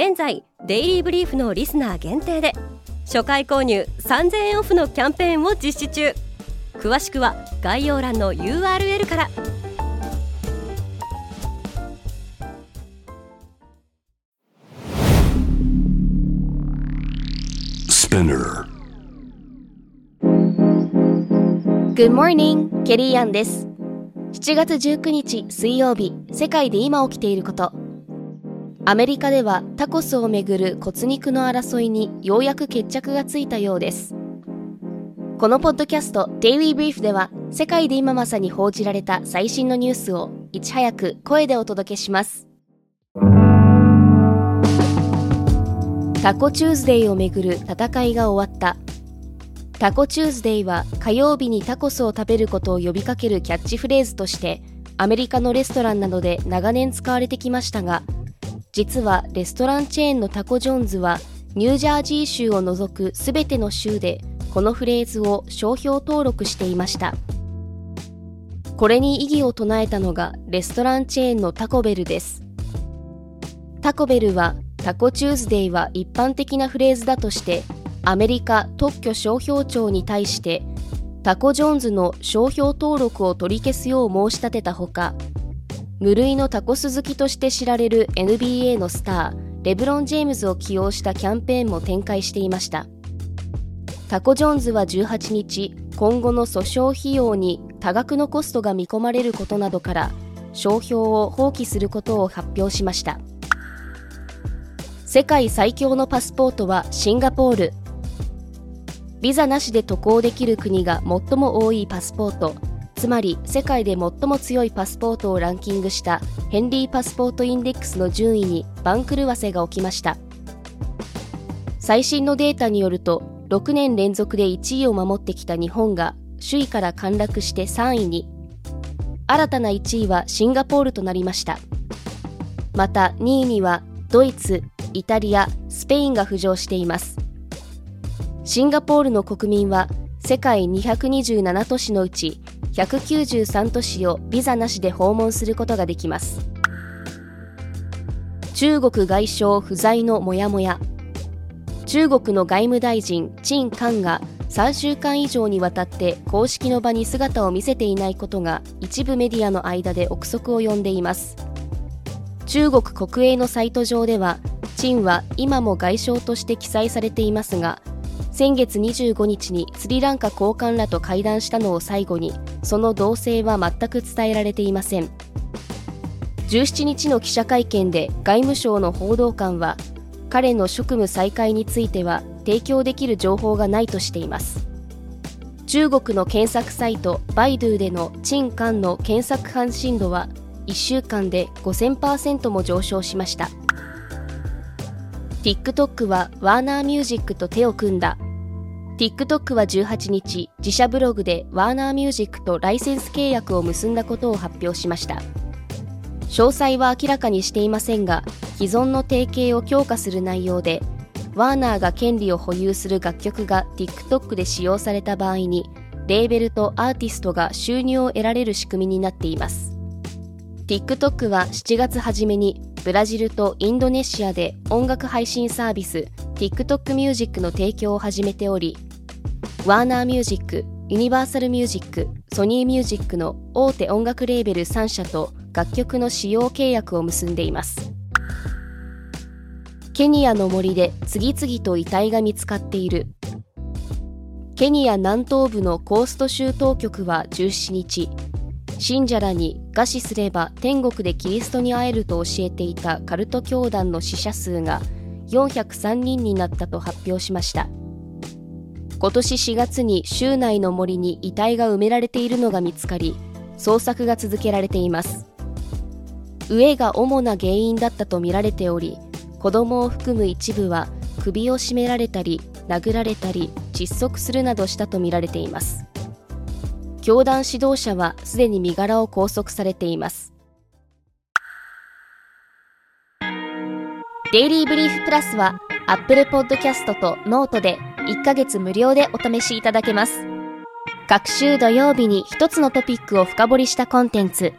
現在デイリーブリーフのリスナー限定で初回購入3000円オフのキャンペーンを実施中。詳しくは概要欄の URL からス p i n n Good morning! ケリーアンです。7月19日水曜日世界で今起きていることアメリカではタコスをめぐる骨肉の争いにようやく決着がついたようです。このポッドキャスト Daily Brief では世界で今まさに報じられた最新のニュースをいち早く声でお届けします。タコチューズデイをめぐる戦いが終わった。タコチューズデイは火曜日にタコスを食べることを呼びかけるキャッチフレーズとしてアメリカのレストランなどで長年使われてきましたが実はレストランチェーンのタコ・ジョーンズはニュージャージー州を除く全ての州でこのフレーズを商標登録していました。これに異議を唱えたのがレストランチェーンのタコベルです。タコベルはタコチューズデイは一般的なフレーズだとしてアメリカ特許商標庁に対してタコ・ジョーンズの商標登録を取り消すよう申し立てたほか無類のタコス好きとして知られる NBA のスターレブロン・ジェームズを起用したキャンペーンも展開していました。タコ・ジョーンズは18日今後の訴訟費用に多額のコストが見込まれることなどから商標を放棄することを発表しました。世界最強のパスポートはシンガポール。ビザなしで渡航できる国が最も多いパスポート。つまり世界で最も強いパスポートをランキングしたヘンリーパスポートインデックスの順位に番狂わせが起きました。最新のデータによると6年連続で1位を守ってきた日本が首位から陥落して3位に。新たな1位はシンガポールとなりました。また2位にはドイツイタリアスペインが浮上しています。シンガポールの国民は世界227都市のうち193都市をビザなしで訪問することができます。中国外相不在のモヤモヤ。中国の外務大臣陳カが3週間以上にわたって公式の場に姿を見せていないことが一部メディアの間で憶測を呼んでいます。中国国営のサイト上では陳は今も外相として記載されていますが先月25日にスリランカ高官らと会談したのを最後にその動静は全く伝えられていません。17日の記者会見で外務省の報道官は彼の職務再開については提供できる情報がないとしています。中国の検索サイトバイドゥでの陳韓の検索関心度は1週間で5000%も上昇しました。TikTok はワーナーミュージックと手を組んだ TikTok は18日、自社ブログでワーナーミュージックとライセンス契約を結んだことを発表しました。詳細は明らかにしていませんが、既存の提携を強化する内容で、ワーナーが権利を保有する楽曲が TikTok で使用された場合に、レーベルとアーティストが収入を得られる仕組みになっています。TikTok は7月初めにブラジルとインドネシアで音楽配信サービス TikTok ミュージックの提供を始めておりワーナーミュージック、ユニバーサルミュージック、ソニーミュージックの大手音楽レーベル3社と楽曲の使用契約を結んでいます。ケニアの森で次々と遺体が見つかっている。ケニア南東部のコースト州当局は17日、信者らに餓死すれば天国でキリストに会えると教えていたカルト教団の死者数が403人になったと発表しました。今年4月に州内の森に遺体が埋められているのが見つかり捜索が続けられています。飢えが主な原因だったとみられており子供を含む一部は首を絞められたり殴られたり窒息するなどしたとみられています。教団指導者はすでに身柄を拘束されています。デイリーブリーフプラスは Apple Podcast と Note で1ヶ月無料でお試しいただけます各週土曜日に一つのトピックを深掘りしたコンテンツ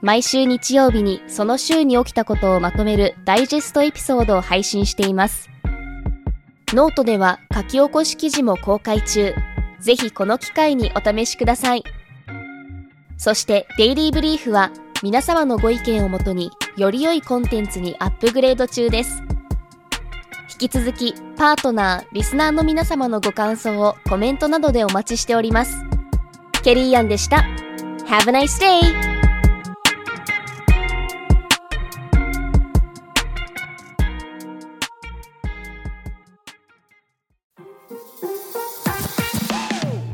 毎週日曜日にその週に起きたことをまとめるダイジェストエピソードを配信していますノートでは書き起こし記事も公開中ぜひこの機会にお試しください。そしてデイリーブリーフは皆様のご意見をもとにより良いコンテンツにアップグレード中です。引き続きパートナー、リスナーの皆様のご感想をコメントなどでお待ちしております。ケリーアンでした。Have a nice day!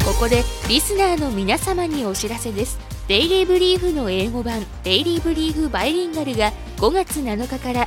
ここでリスナーの皆様にお知らせですデイリーブリーフの英語版デイリーブリーフバイリンガルが5月7日から